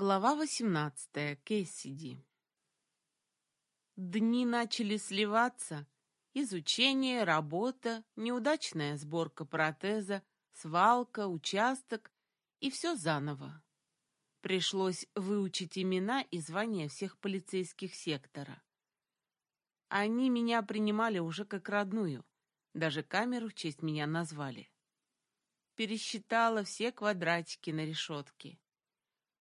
Глава 18. Кэссиди. Дни начали сливаться. Изучение, работа, неудачная сборка протеза, свалка, участок и все заново. Пришлось выучить имена и звания всех полицейских сектора. Они меня принимали уже как родную, даже камеру в честь меня назвали. Пересчитала все квадратики на решетке.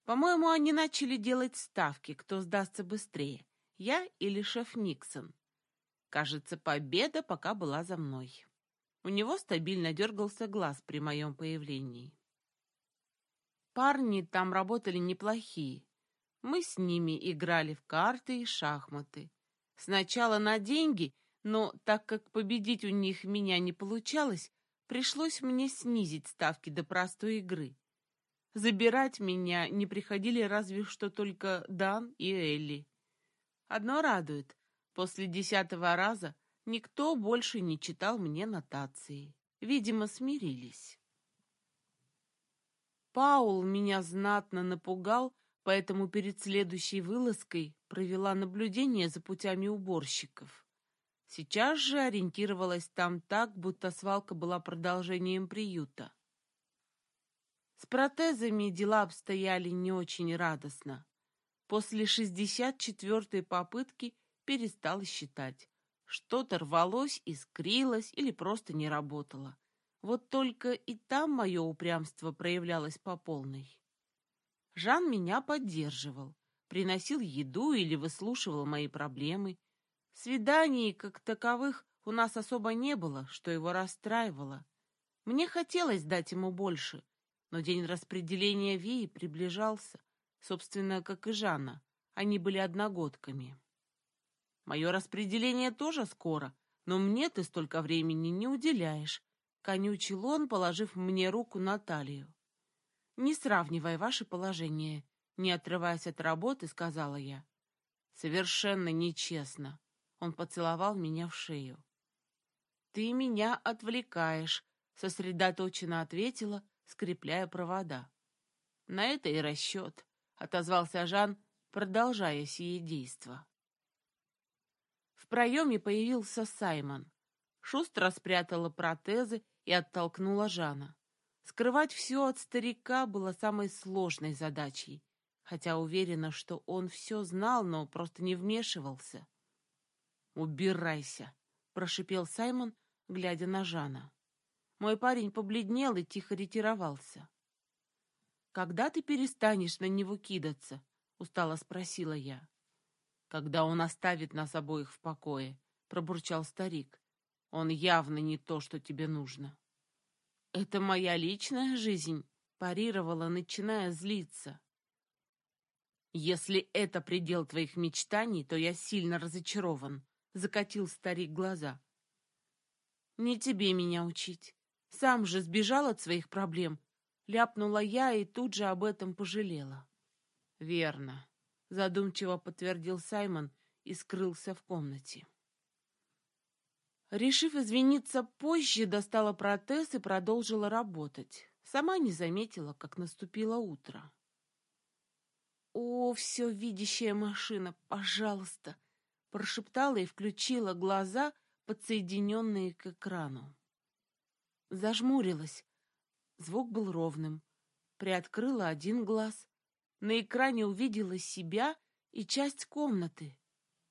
По-моему, они начали делать ставки, кто сдастся быстрее, я или шеф Никсон. Кажется, победа пока была за мной. У него стабильно дергался глаз при моем появлении. Парни там работали неплохие. Мы с ними играли в карты и шахматы. Сначала на деньги, но так как победить у них меня не получалось, пришлось мне снизить ставки до простой игры. Забирать меня не приходили разве что только Дан и Элли. Одно радует, после десятого раза никто больше не читал мне нотации. Видимо, смирились. Паул меня знатно напугал, поэтому перед следующей вылазкой провела наблюдение за путями уборщиков. Сейчас же ориентировалась там так, будто свалка была продолжением приюта. С протезами дела обстояли не очень радостно. После 64-й попытки перестала считать. Что-то рвалось, искрилось или просто не работало. Вот только и там мое упрямство проявлялось по полной. Жан меня поддерживал, приносил еду или выслушивал мои проблемы. Свиданий, как таковых, у нас особо не было, что его расстраивало. Мне хотелось дать ему больше — но день распределения Вии приближался, собственно, как и Жанна. Они были одногодками. Мое распределение тоже скоро, но мне ты столько времени не уделяешь, конючил он, положив мне руку на талию. Не сравнивай ваше положение, не отрываясь от работы, сказала я. Совершенно нечестно. Он поцеловал меня в шею. Ты меня отвлекаешь, сосредоточенно ответила, скрепляя провода. На это и расчет, отозвался Жан, продолжая сие действо. В проеме появился Саймон. Шустро спрятала протезы и оттолкнула Жана. Скрывать все от старика было самой сложной задачей, хотя уверена, что он все знал, но просто не вмешивался. «Убирайся!» — прошипел Саймон, глядя на Жана. Мой парень побледнел и тихо ретировался. «Когда ты перестанешь на него кидаться?» — устало спросила я. «Когда он оставит нас обоих в покое», — пробурчал старик. «Он явно не то, что тебе нужно». «Это моя личная жизнь», — парировала, начиная злиться. «Если это предел твоих мечтаний, то я сильно разочарован», — закатил старик глаза. «Не тебе меня учить. Сам же сбежал от своих проблем. Ляпнула я и тут же об этом пожалела. Верно, задумчиво подтвердил Саймон и скрылся в комнате. Решив извиниться позже, достала протез и продолжила работать. Сама не заметила, как наступило утро. «О, все видящая машина, пожалуйста!» прошептала и включила глаза, подсоединенные к экрану. Зажмурилась. Звук был ровным. Приоткрыла один глаз. На экране увидела себя и часть комнаты.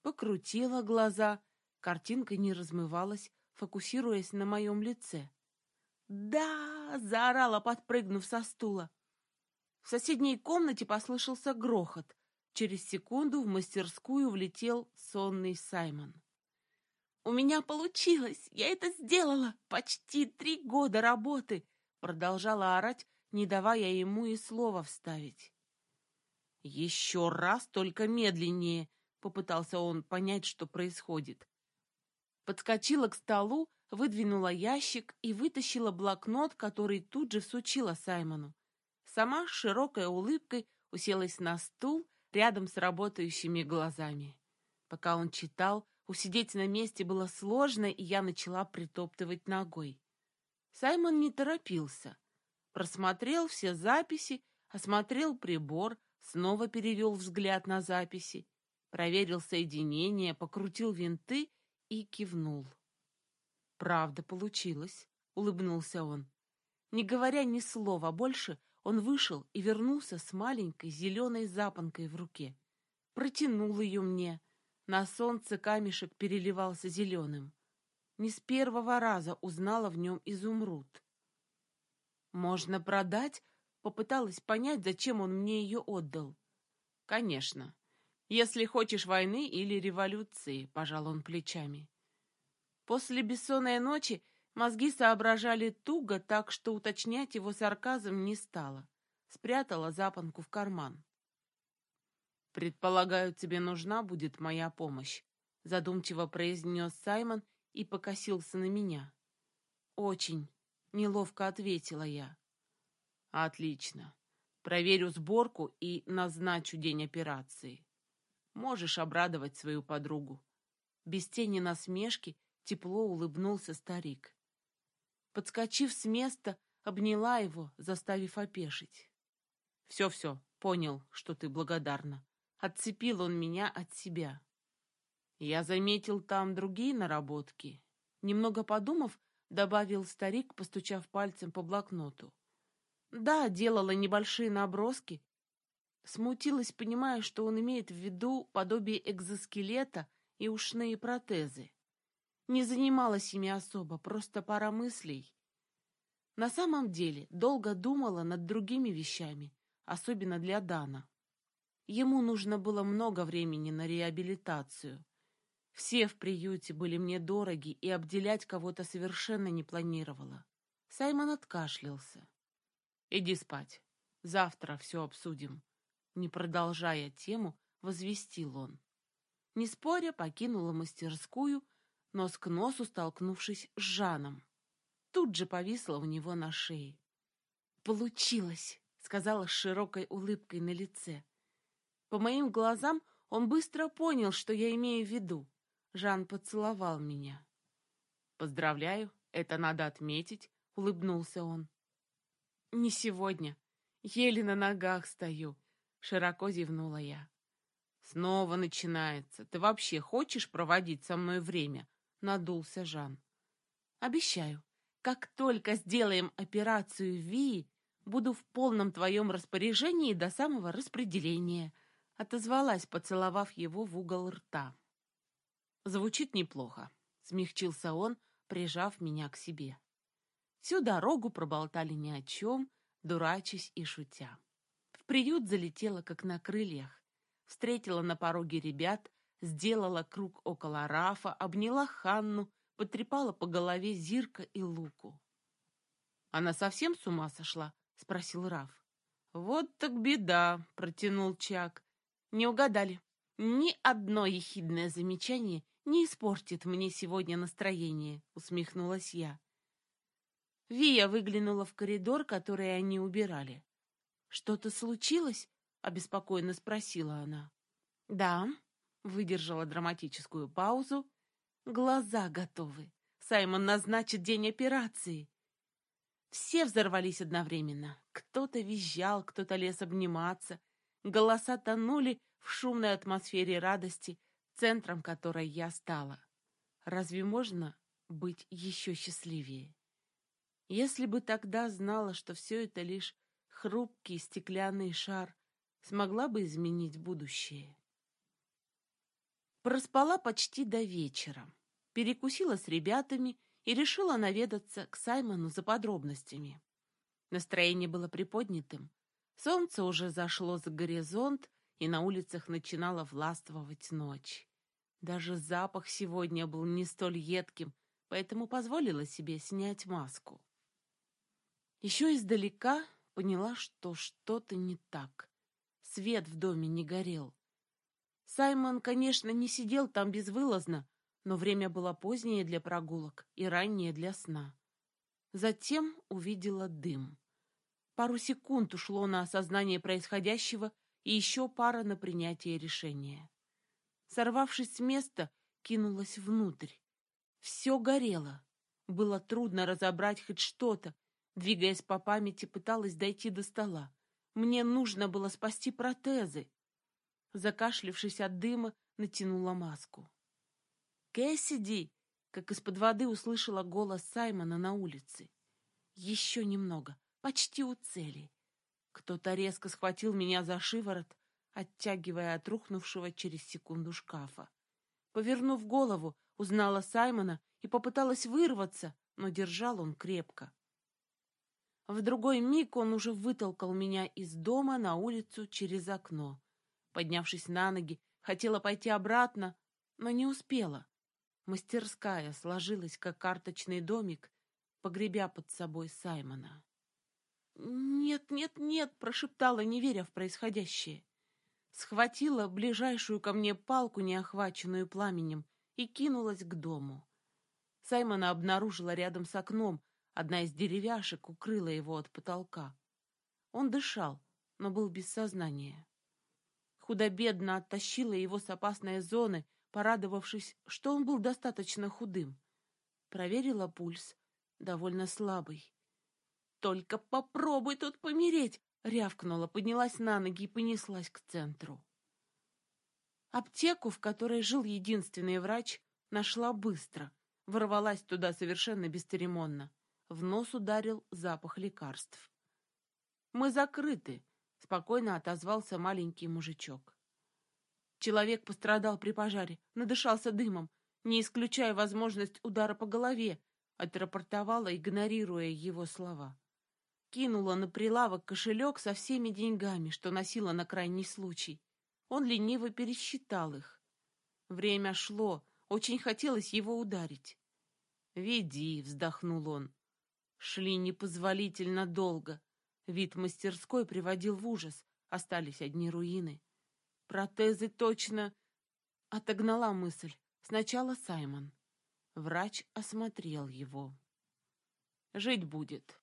Покрутила глаза. Картинка не размывалась, фокусируясь на моем лице. «Да!» — заорала, подпрыгнув со стула. В соседней комнате послышался грохот. Через секунду в мастерскую влетел сонный Саймон. У меня получилось! Я это сделала! Почти три года работы!» Продолжала орать, не давая ему и слова вставить. «Еще раз, только медленнее!» — попытался он понять, что происходит. Подскочила к столу, выдвинула ящик и вытащила блокнот, который тут же всучила Саймону. Сама с широкой улыбкой уселась на стул рядом с работающими глазами. Пока он читал, Усидеть на месте было сложно, и я начала притоптывать ногой. Саймон не торопился. Просмотрел все записи, осмотрел прибор, снова перевел взгляд на записи, проверил соединение, покрутил винты и кивнул. «Правда получилось», — улыбнулся он. Не говоря ни слова больше, он вышел и вернулся с маленькой зеленой запонкой в руке. Протянул ее мне. На солнце камешек переливался зеленым. Не с первого раза узнала в нем изумруд. «Можно продать?» — попыталась понять, зачем он мне ее отдал. «Конечно. Если хочешь войны или революции», — пожал он плечами. После бессонной ночи Мозги соображали туго, так что уточнять его сарказм не стало. Спрятала запонку в карман. «Предполагаю, тебе нужна будет моя помощь», — задумчиво произнес Саймон и покосился на меня. «Очень», — неловко ответила я. «Отлично. Проверю сборку и назначу день операции. Можешь обрадовать свою подругу». Без тени насмешки тепло улыбнулся старик. Подскочив с места, обняла его, заставив опешить. «Все-все, понял, что ты благодарна. Отцепил он меня от себя. Я заметил там другие наработки. Немного подумав, добавил старик, постучав пальцем по блокноту. Да, делала небольшие наброски. Смутилась, понимая, что он имеет в виду подобие экзоскелета и ушные протезы. Не занималась ими особо, просто пара мыслей. На самом деле, долго думала над другими вещами, особенно для Дана. Ему нужно было много времени на реабилитацию. Все в приюте были мне дороги, и обделять кого-то совершенно не планировала. Саймон откашлялся. «Иди спать. Завтра все обсудим». Не продолжая тему, возвестил он. Не споря, покинула мастерскую, нос к носу столкнувшись с Жаном. Тут же повисла у него на шее. «Получилось!» — сказала с широкой улыбкой на лице. По моим глазам он быстро понял, что я имею в виду. Жан поцеловал меня. «Поздравляю, это надо отметить», — улыбнулся он. «Не сегодня. Еле на ногах стою», — широко зевнула я. «Снова начинается. Ты вообще хочешь проводить со мной время?» — надулся Жан. «Обещаю. Как только сделаем операцию ВИ, буду в полном твоем распоряжении до самого распределения», — отозвалась, поцеловав его в угол рта. «Звучит неплохо», — смягчился он, прижав меня к себе. Всю дорогу проболтали ни о чем, дурачась и шутя. В приют залетела, как на крыльях. Встретила на пороге ребят, сделала круг около Рафа, обняла Ханну, потрепала по голове Зирка и Луку. «Она совсем с ума сошла?» — спросил Раф. «Вот так беда!» — протянул Чак. «Не угадали. Ни одно ехидное замечание не испортит мне сегодня настроение», — усмехнулась я. Вия выглянула в коридор, который они убирали. «Что-то случилось?» — обеспокоенно спросила она. «Да», — выдержала драматическую паузу Глаза готовы. Саймон назначит день операции. Все взорвались одновременно. Кто-то визжал, кто-то лез обниматься. Голоса тонули в шумной атмосфере радости, центром которой я стала. Разве можно быть еще счастливее? Если бы тогда знала, что все это лишь хрупкий стеклянный шар, смогла бы изменить будущее. Проспала почти до вечера перекусила с ребятами и решила наведаться к Саймону за подробностями. Настроение было приподнятым. Солнце уже зашло за горизонт, и на улицах начинала властвовать ночь. Даже запах сегодня был не столь едким, поэтому позволила себе снять маску. Еще издалека поняла, что что-то не так. Свет в доме не горел. Саймон, конечно, не сидел там безвылазно, но время было позднее для прогулок и раннее для сна. Затем увидела дым. Пару секунд ушло на осознание происходящего и еще пара на принятие решения. Сорвавшись с места, кинулась внутрь. Все горело. Было трудно разобрать хоть что-то. Двигаясь по памяти, пыталась дойти до стола. Мне нужно было спасти протезы. Закашлившись от дыма, натянула маску. «Кэссиди!» — как из-под воды услышала голос Саймона на улице. «Еще немного, почти у цели». Кто-то резко схватил меня за шиворот, оттягивая от рухнувшего через секунду шкафа. Повернув голову, узнала Саймона и попыталась вырваться, но держал он крепко. В другой миг он уже вытолкал меня из дома на улицу через окно. Поднявшись на ноги, хотела пойти обратно, но не успела. Мастерская сложилась, как карточный домик, погребя под собой Саймона. «Нет, нет, нет!» — прошептала, не веря в происходящее схватила ближайшую ко мне палку, неохваченную пламенем, и кинулась к дому. Саймона обнаружила рядом с окном, одна из деревяшек укрыла его от потолка. Он дышал, но был без сознания. Худо-бедно оттащила его с опасной зоны, порадовавшись, что он был достаточно худым. Проверила пульс, довольно слабый. «Только попробуй тут помереть!» Рявкнула, поднялась на ноги и понеслась к центру. Аптеку, в которой жил единственный врач, нашла быстро. Ворвалась туда совершенно бесцеремонно. В нос ударил запах лекарств. «Мы закрыты», — спокойно отозвался маленький мужичок. Человек пострадал при пожаре, надышался дымом, не исключая возможность удара по голове, отрапортовала, игнорируя его слова кинула на прилавок кошелек со всеми деньгами, что носила на крайний случай. Он лениво пересчитал их. Время шло, очень хотелось его ударить. «Веди», — вздохнул он. Шли непозволительно долго. Вид мастерской приводил в ужас. Остались одни руины. Протезы точно... Отогнала мысль. Сначала Саймон. Врач осмотрел его. «Жить будет.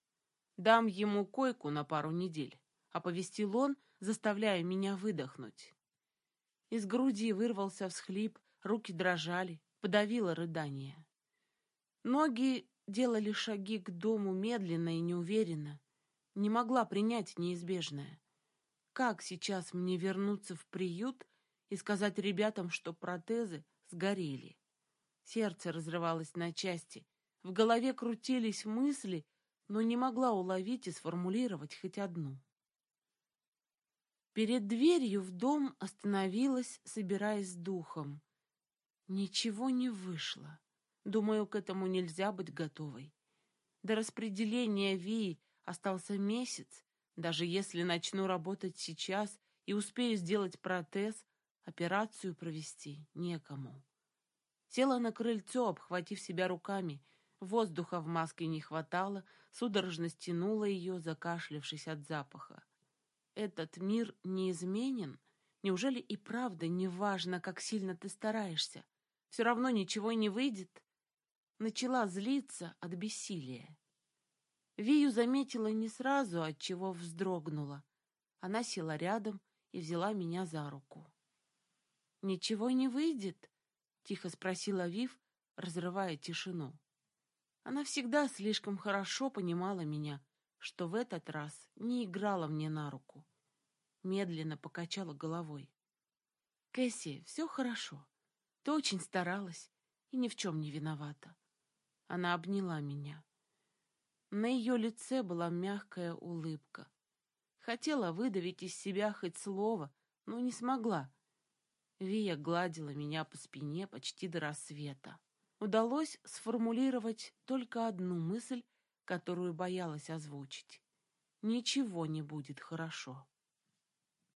Дам ему койку на пару недель, оповестил он, заставляя меня выдохнуть. Из груди вырвался всхлип, руки дрожали, подавило рыдание. Ноги делали шаги к дому медленно и неуверенно. Не могла принять неизбежное. Как сейчас мне вернуться в приют и сказать ребятам, что протезы сгорели? Сердце разрывалось на части. В голове крутились мысли, но не могла уловить и сформулировать хоть одну. Перед дверью в дом остановилась, собираясь с духом. Ничего не вышло. Думаю, к этому нельзя быть готовой. До распределения ВИИ остался месяц. Даже если начну работать сейчас и успею сделать протез, операцию провести некому. Села на крыльцо, обхватив себя руками — Воздуха в маске не хватало, судорожно стянула ее, закашлявшись от запаха. Этот мир неизменен? Неужели и правда не важно, как сильно ты стараешься? Все равно ничего не выйдет? Начала злиться от бессилия. Вию заметила не сразу, от чего вздрогнула. Она села рядом и взяла меня за руку. «Ничего не выйдет?» — тихо спросила Вив, разрывая тишину. Она всегда слишком хорошо понимала меня, что в этот раз не играла мне на руку. Медленно покачала головой. «Кэсси, все хорошо. Ты очень старалась и ни в чем не виновата». Она обняла меня. На ее лице была мягкая улыбка. Хотела выдавить из себя хоть слово, но не смогла. Вия гладила меня по спине почти до рассвета удалось сформулировать только одну мысль, которую боялась озвучить. Ничего не будет хорошо.